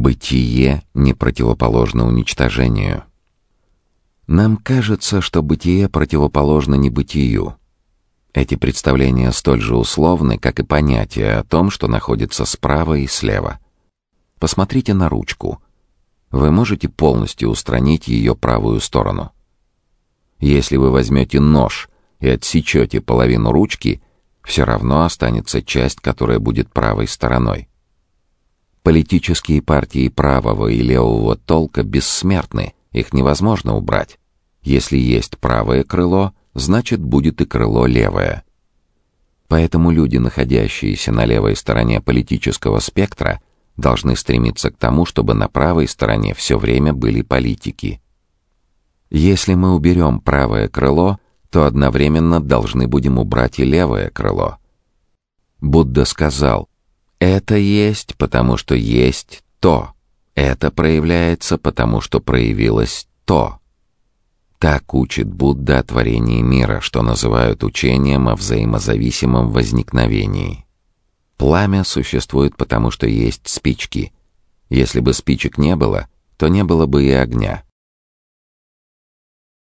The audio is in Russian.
Бытие не противоположно уничтожению. Нам кажется, что бытие противоположно небытию. Эти представления столь же условны, как и понятие о том, что находится справа и слева. Посмотрите на ручку. Вы можете полностью устранить ее правую сторону. Если вы возьмете нож и отсечете половину ручки, все равно останется часть, которая будет правой стороной. Политические партии правого и левого толка бессмертны, их невозможно убрать. Если есть правое крыло, значит будет и крыло левое. Поэтому люди, находящиеся на левой стороне политического спектра, должны стремиться к тому, чтобы на правой стороне все время были политики. Если мы уберем правое крыло, то одновременно должны будем убрать и левое крыло. Будда сказал, это есть, потому что есть то. Это проявляется, потому что проявилось то. Так учит Будда о творении мира, что называют учением о взаимозависимом возникновении. Пламя существует потому, что есть спички. Если бы спичек не было, то не было бы и огня.